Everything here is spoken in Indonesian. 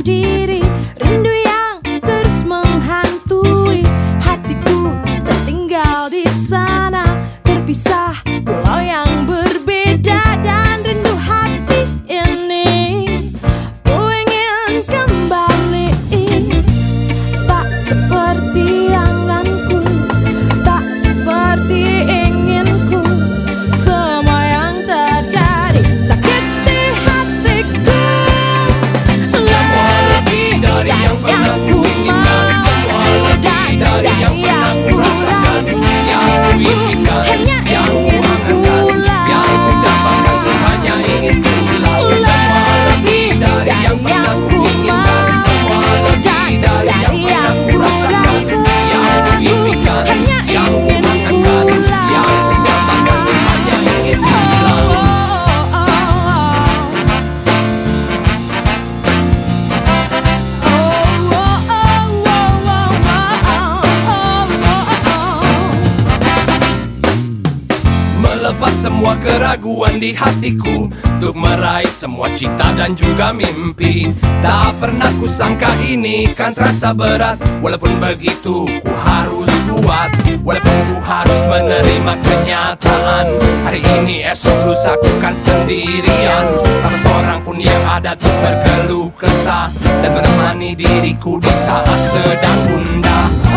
Indeed. Semua keraguan di hatiku. Untuk meraih semua cita dan juga mimpi. Tak pernah kusangka ini kan terasa berat. Walaupun begitu ku harus kuat. Walaupun ku harus menerima kenyataan. Hari ini esok lusa ku kan sendirian. Tanpa seorang pun yang ada untuk berkeluh kesah. Dan menemani diriku di saat sedang gundah